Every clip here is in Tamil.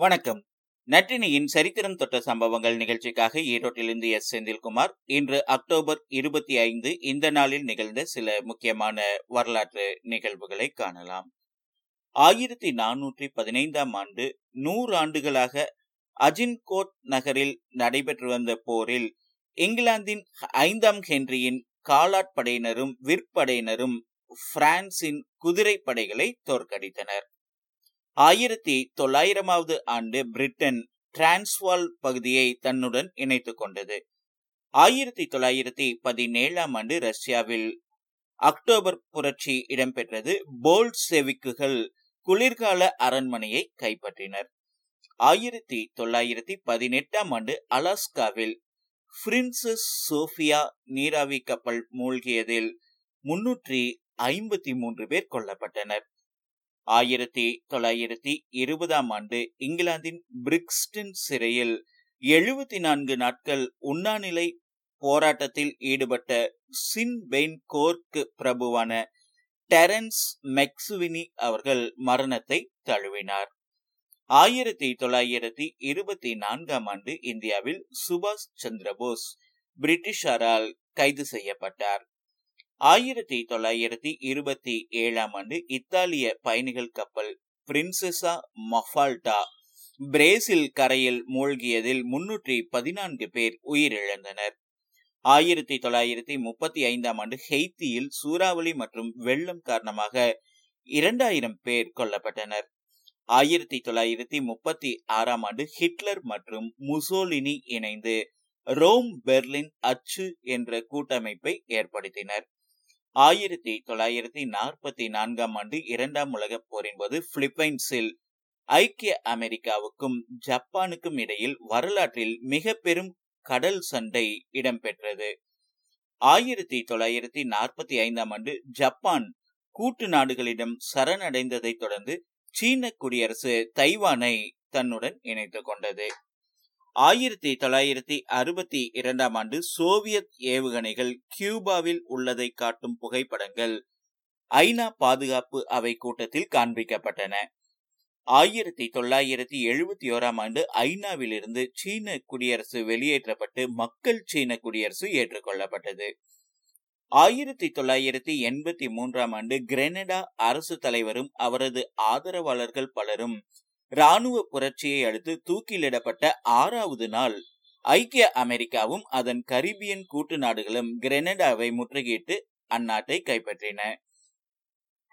வணக்கம். நற்றினியின் சரித்திரம் தொட்ட சம்பவங்கள் நிகழ்ச்சிக்காக ஈரோட்டிலிருந்து எஸ். செந்தில்குமார். இன்று அக்டோபர் இருபத்தி ஐந்து இந்த நாளில் நிகழ்ந்த சில முக்கியமான வரலாற்று நிகழ்வுகளை காணலாம். ஆயிரத்தி நானூற்றி பதினைந்தாம் ஆண்டு நூறு ஆண்டுகளாக அஜின்கோட் நகரில் நடைபெற்று வந்த போரில் இங்கிலாந்தின் ஐந்தாம் ஹென்ரியின் காலாட்படையினரும் விற்படையினரும் பிரான்சின் குதிரை படைகளை தோற்கடித்தனர். ஆயிரத்தி தொள்ளாயிரமாவது ஆண்டு பிரிட்டன் டிரான்ஸ்வால் பகுதியை தன்னுடன் இணைத்துக் கொண்டது. ஆயிரத்தி தொள்ளாயிரத்தி பதினேழாம் ஆண்டு ரஷ்யாவில் அக்டோபர் புரட்சி இடம்பெற்றது. போல்ட் செவிக்குகள் குளிர்கால அரண்மனையை கைப்பற்றினர். ஆயிரத்தி தொள்ளாயிரத்தி பதினெட்டாம் ஆண்டு அலாஸ்காவில் பிரின்சஸ் சோபியா நீராவி கப்பல் மூழ்கியதில் முன்னூற்றி ஐம்பத்தி மூன்று பேர் கொல்லப்பட்டனர். ஆயிரத்தி தொள்ளாயிரத்தி இருபதாம் ஆண்டு இங்கிலாந்தின் பிரிக்ஸ்டன் சிறையில் எழுபத்தி நான்கு நாட்கள் உண்ணாநிலை போராட்டத்தில் ஈடுபட்ட சின் பெயின் கோர்க்கு பிரபுவான டெரன்ஸ் மெக்சுவினி அவர்கள் மரணத்தை தழுவினார். ஆயிரத்தி தொள்ளாயிரத்தி இருபத்தி நான்காம் ஆண்டு இந்தியாவில் சுபாஷ் சந்திரபோஸ் பிரிட்டிஷாரால் கைது செய்யப்பட்டார். ஆயிரத்தி தொள்ளாயிரத்தி இருபத்தி ஏழாம் ஆண்டு இத்தாலிய பயணிகள் கப்பல் பிரின்செசா மஃபால்டா பிரேசில் கரையில் மூழ்கியதில் முன்னூற்றி பதினான்கு பேர் உயிரிழந்தனர். ஆயிரத்தி தொள்ளாயிரத்தி முப்பத்தி ஐந்தாம் ஆண்டு ஹெய்த்தியில் சூறாவளி மற்றும் வெள்ளம் காரணமாக இரண்டாயிரம் பேர் கொல்லப்பட்டனர். ஆயிரத்தி தொள்ளாயிரத்தி முப்பத்தி ஆறாம் ஆண்டு ஹிட்லர் மற்றும் முசோலினி இணைந்து ரோம் பெர்லின் அச்சு என்ற கூட்டமைப்பை ஏற்படுத்தினர். ஆயிரத்தி தொள்ளாயிரத்தி நாற்பத்தி நான்காம் ஆண்டு இரண்டாம் உலகப் போரின் போது பிலிப்பைன்ஸில் ஐக்கிய அமெரிக்காவுக்கும் ஜப்பானுக்கும் இடையில் வரலாற்றில் மிக பெரும் கடல் சண்டை இடம்பெற்றது. ஆயிரத்தி தொள்ளாயிரத்தி நாற்பத்தி ஐந்தாம் ஆண்டு ஜப்பான் கூட்டு நாடுகளிடம் சரணடைந்ததை தொடர்ந்து சீன குடியரசு தைவானை தன்னுடன் இணைத்துக் கொண்டது. ஆயிரத்தி தொள்ளாயிரத்தி அறுபத்தி இரண்டாம் ஆண்டு சோவியத் ஏவுகணைகள் கியூபாவில் உள்ளதை காட்டும் புகைப்படங்கள் ஐநா பாதுகாப்பு அவை கூட்டத்தில் காண்பிக்கப்பட்டன. ஆயிரத்தி தொள்ளாயிரத்தி எழுபத்தி ஓராம் ஆண்டு ஐநாவிலிருந்து சீன குடியரசு வெளியேற்றப்பட்டு மக்கள் சீன குடியரசு ஏற்றுக்கொள்ளப்பட்டது. ஆயிரத்தி தொள்ளாயிரத்தி எண்பத்தி மூன்றாம் ஆண்டு கிரெனடா அரசு தலைவரும் அவரது ஆதரவாளர்கள் பலரும் ராணுவ புரட்சியை அடுத்து தூக்கிலிடப்பட்ட ஆறாவது நாள். ஐக்கிய அமெரிக்காவும் அதன் கரிபியன் கூட்டு நாடுகளும் கிரெனடாவை முற்றுகையிட்டு அந்நாட்டை கைப்பற்றின.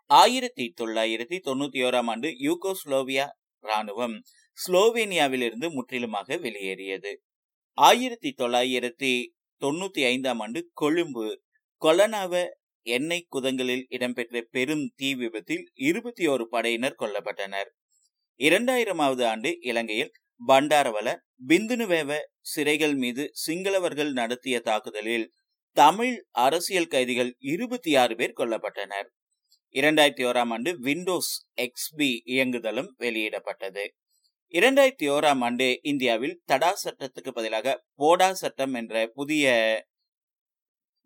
ஆயிரத்தி தொள்ளாயிரத்தி தொண்ணூத்தி ஓராம் ஆண்டு யூகோஸ்லோவியா ராணுவம் ஸ்லோவேனியாவிலிருந்து முற்றிலுமாக வெளியேறியது. ஆயிரத்தி தொள்ளாயிரத்தி தொண்ணூத்தி ஐந்தாம் ஆண்டு கொழும்பு கொலனாவ எண்ணெய் குதங்களில் இடம்பெற்ற பெரும் தீ விபத்தில் இருபத்தி ஓரு படையினர் கொல்லப்பட்டனர். இரண்டாயிரமாவது ஆண்டு இலங்கையில் பண்டாரவல பிந்துனுவேவ சிறைகள் மீது சிங்களவர்கள் நடத்திய தாக்குதலில் தமிழ் அரசியல் கைதிகள் இருபத்தி ஆறு பேர் கொல்லப்பட்டனர். இரண்டாயிரத்தி ஓராம் ஆண்டு விண்டோஸ் எக்ஸ்பி இயங்குதலும் வெளியிடப்பட்டது. இரண்டாயிரத்தி ஓராம் ஆண்டு இந்தியாவில் தடா சட்டத்துக்கு பதிலாக போடா சட்டம் என்ற புதிய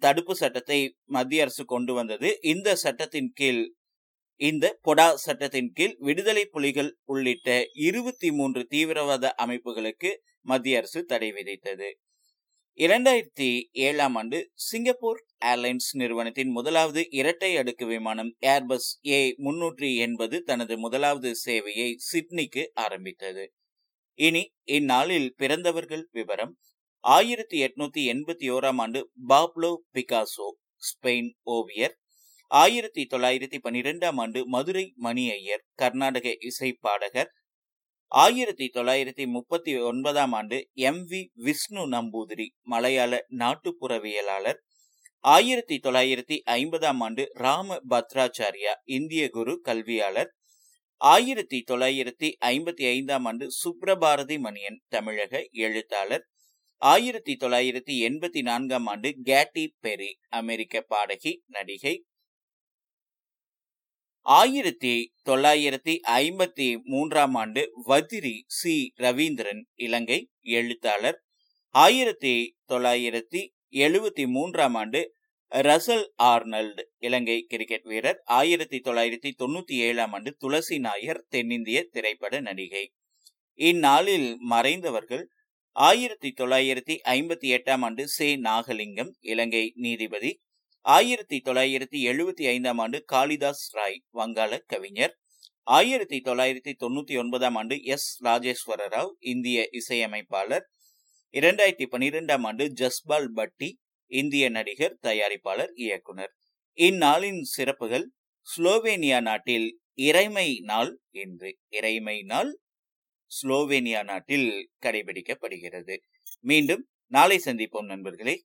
தடுப்பு சட்டத்தை மத்திய அரசு கொண்டு வந்தது. இந்த சட்டத்தின் கீழ் இந்த பொடா சட்டத்தின் கீழ் விடுதலை புலிகள் உள்ளிட்ட இருபத்தி மூன்று தீவிரவாத அமைப்புகளுக்கு மத்திய அரசு தடை விதித்தது. இரண்டாயிரத்தி ஏழாம் ஆண்டு சிங்கப்பூர் ஏர்லைன்ஸ் நிறுவனத்தின் முதலாவது இரட்டை அடுக்கு விமானம் ஏர்பஸ் ஏ முன்னூற்றி எண்பது தனது முதலாவது சேவையை சிட்னிக்கு ஆரம்பித்தது. இனி இந்நாளில் பிறந்தவர்கள் விவரம். ஆயிரத்தி எட்நூத்தி எண்பத்தி ஓராம் ஆண்டு பாப்லோ பிகாசோ ஸ்பெயின் ஓவியர் ஆயிரத்தி தொள்ளாயிரத்தி பன்னிரெண்டாம் ஆண்டு மதுரை மணி ஐயர் கர்நாடக இசை பாடகர். ஆயிரத்தி தொள்ளாயிரத்தி முப்பத்தி ஒன்பதாம் ஆண்டு எம் வி விஷ்ணு நம்பூதிரி மலையாள நாட்டுப்புறவியலாளர். ஆயிரத்தி தொள்ளாயிரத்தி ஐம்பதாம் ஆண்டு ராம பத்ராச்சாரியா இந்திய குரு கல்வியாளர். ஆயிரத்தி தொள்ளாயிரத்தி ஐம்பத்தி ஐந்தாம் ஆண்டு சுப்ரபாரதி மணியன் தமிழக எழுத்தாளர். ஆயிரத்தி தொள்ளாயிரத்தி எண்பத்தி நான்காம் ஆண்டு கேட்டி பெரி அமெரிக்க பாடகி நடிகை. ஆயிரத்தி தொள்ளாயிரத்தி ஐம்பத்தி மூன்றாம் ஆண்டு வதிரி சி. ரவீந்திரன் இலங்கை எழுத்தாளர். ஆயிரத்தி தொள்ளாயிரத்தி எழுபத்தி மூன்றாம் ஆண்டு ரசல் ஆர்னல்டு இலங்கை கிரிக்கெட் வீரர். ஆயிரத்தி தொள்ளாயிரத்தி தொண்ணூத்தி ஏழாம் ஆண்டு துளசி நாயர் தென்னிந்திய திரைப்பட நடிகை. இந்நாளில் மறைந்தவர்கள் ஆயிரத்தி தொள்ளாயிரத்தி ஐம்பத்தி எட்டாம் ஆண்டு சே. நாகலிங்கம் இலங்கை நீதிபதி. ஆயிரத்தி தொள்ளாயிரத்தி எழுபத்தி ஐந்தாம் ஆண்டு காளிதாஸ் ராய் வங்காள கவிஞர். ஆயிரத்தி தொள்ளாயிரத்தி தொண்ணூத்தி ஒன்பதாம் ஆண்டு எஸ். ராஜேஸ்வர ராவ் இந்திய இசையமைப்பாளர். இரண்டாயிரத்தி பனிரெண்டாம் ஆண்டு ஜஸ்பால் பட்டி இந்திய நடிகர் தயாரிப்பாளர் இயக்குனர். இந்நாளின் சிறப்புகள் ஸ்லோவேனியா நாட்டில் இறைமை நாள் என்று இறைமை நாள் ஸ்லோவேனியா நாட்டில் கடைபிடிக்கப்படுகிறது. மீண்டும் நாளை சந்திப்போம் நண்பர்களே.